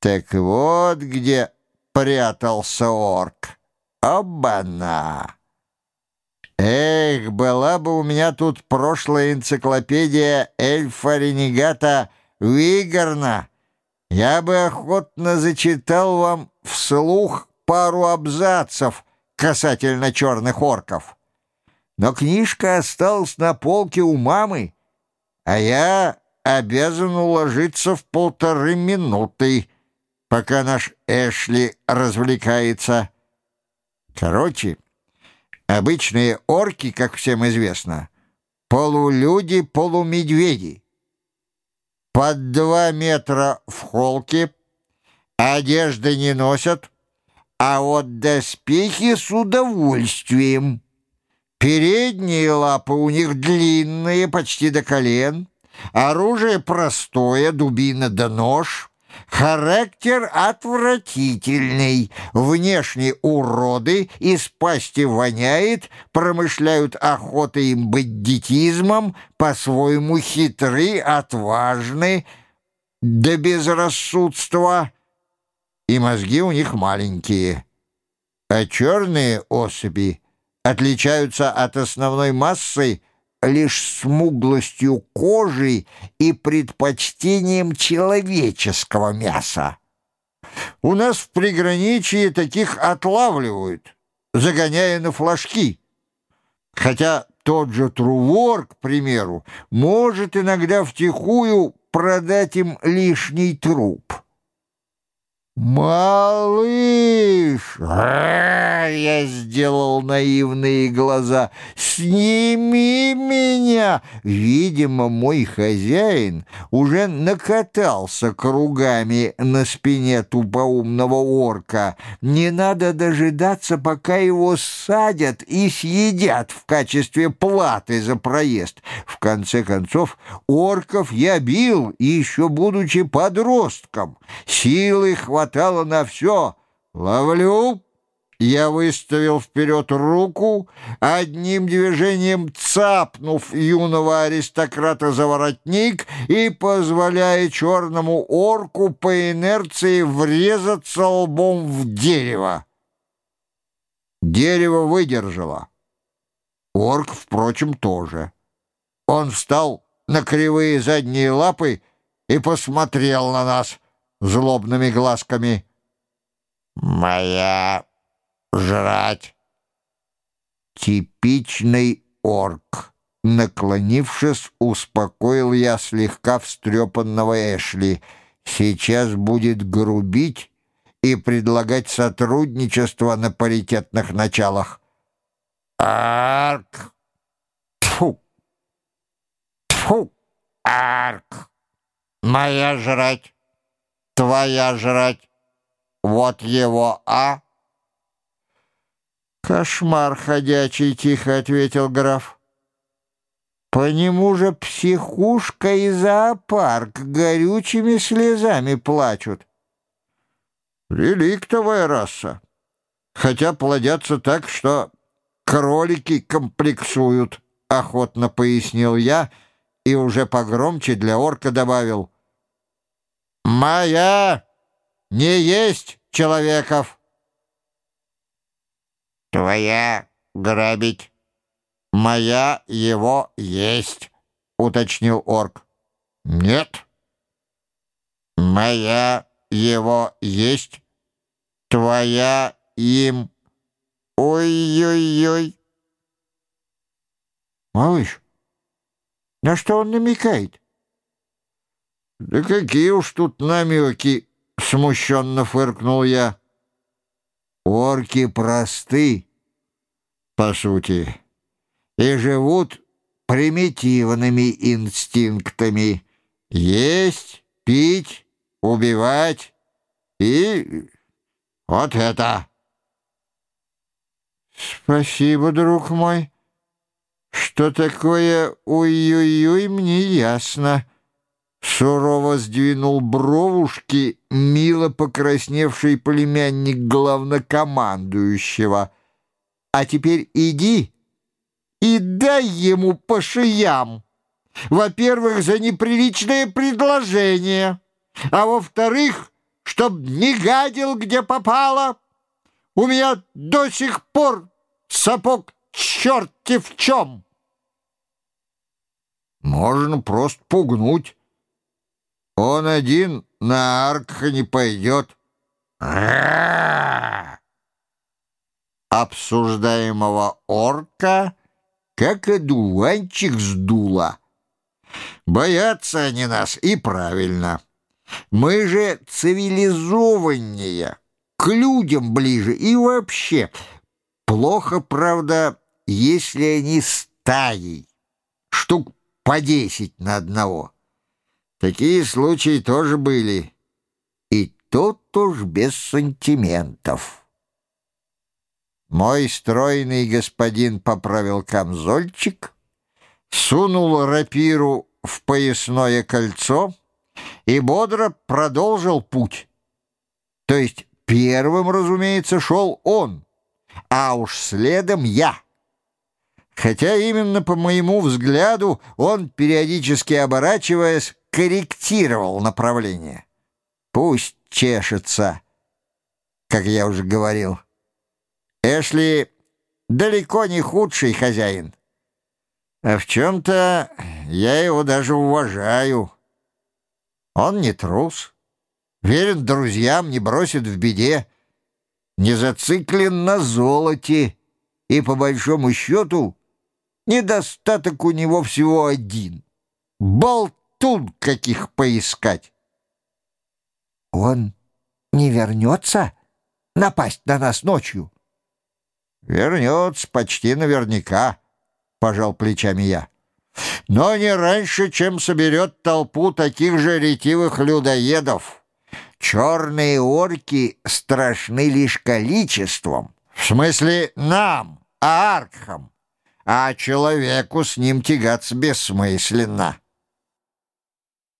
Так вот где прятался орк. Оба-на! Эх, была бы у меня тут прошлая энциклопедия эльфа-ренегата Вигорна. Я бы охотно зачитал вам вслух пару абзацев касательно черных орков. Но книжка осталась на полке у мамы, а я обязан уложиться в полторы минуты, пока наш Эшли развлекается. Короче, обычные орки, как всем известно, полулюди, полумедведи. Под два метра в холке, одежды не носят, а вот доспехи с удовольствием. Передние лапы у них длинные, почти до колен, оружие простое, дубина да нож — Характер отвратительный, внешне уроды, из пасти воняет, промышляют охотой и бандитизмом, по-своему хитры, отважны, до безрассудства, и мозги у них маленькие. А черные особи отличаются от основной массы лишь смуглостью кожи и предпочтением человеческого мяса. У нас в приграничье таких отлавливают, загоняя на флажки. Хотя тот же Трувор, к примеру, может иногда втихую продать им лишний труп. «Малыш!» Я сделал наивные глаза. «Сними меня!» Видимо, мой хозяин уже накатался кругами на спине тупоумного орка. Не надо дожидаться, пока его садят и съедят в качестве платы за проезд. В конце концов, орков я бил, еще будучи подростком. Силы хватало на все. «Ловлю!» Я выставил вперед руку, одним движением цапнув юного аристократа за воротник и позволяя черному орку по инерции врезаться лбом в дерево. Дерево выдержало. Орк, впрочем, тоже. Он встал на кривые задние лапы и посмотрел на нас — злобными глазками. «Моя жрать!» Типичный орк. Наклонившись, успокоил я слегка встрепанного Эшли. Сейчас будет грубить и предлагать сотрудничество на паритетных началах. «Арк! Тьфу! Тьфу! Арк! Моя жрать!» твоя жрать. Вот его, а?» «Кошмар ходячий», — тихо ответил граф. «По нему же психушка и зоопарк горючими слезами плачут». «Реликтовая раса, хотя плодятся так, что кролики комплексуют», — охотно пояснил я и уже погромче для орка добавил — «Моя не есть человеков!» «Твоя грабить, моя его есть», — уточнил орк. «Нет». «Моя его есть, твоя им. Ой-ой-ой». «Малыш, на что он намекает?» «Да какие уж тут намеки!» — смущенно фыркнул я. «Орки просты, по сути, и живут примитивными инстинктами. Есть, пить, убивать и вот это!» «Спасибо, друг мой. Что такое «ой-ой-ой» мне ясно». Сурово сдвинул бровушки мило покрасневший племянник главнокомандующего. «А теперь иди и дай ему по шиям. Во-первых, за неприличное предложение, а во-вторых, что чтоб не гадил, где попало. У меня до сих пор сапог черти в чем. Можно просто пугнуть. Он один на арка не пойдет. Обсуждаемого орка, как одуванчик сдуло. Боятся они нас, и правильно. Мы же цивилизованнее, к людям ближе и вообще. Плохо, правда, если они стаей, штук по десять на одного. Такие случаи тоже были. И тут уж без сантиментов. Мой стройный господин поправил камзольчик, сунул рапиру в поясное кольцо и бодро продолжил путь. То есть первым, разумеется, шел он, а уж следом я. Хотя именно по моему взгляду он, периодически оборачиваясь, корректировал направление. Пусть чешется, как я уже говорил. Эшли далеко не худший хозяин. А в чем-то я его даже уважаю. Он не трус, верен друзьям, не бросит в беде, не зациклен на золоте, и, по большому счету, недостаток у него всего один — болтун каких поискать. Он не вернется напасть на нас ночью? Вернется почти наверняка, — пожал плечами я но не раньше, чем соберет толпу таких же ретивых людоедов. Черные орки страшны лишь количеством, в смысле нам, аркхам, а человеку с ним тягаться бессмысленно.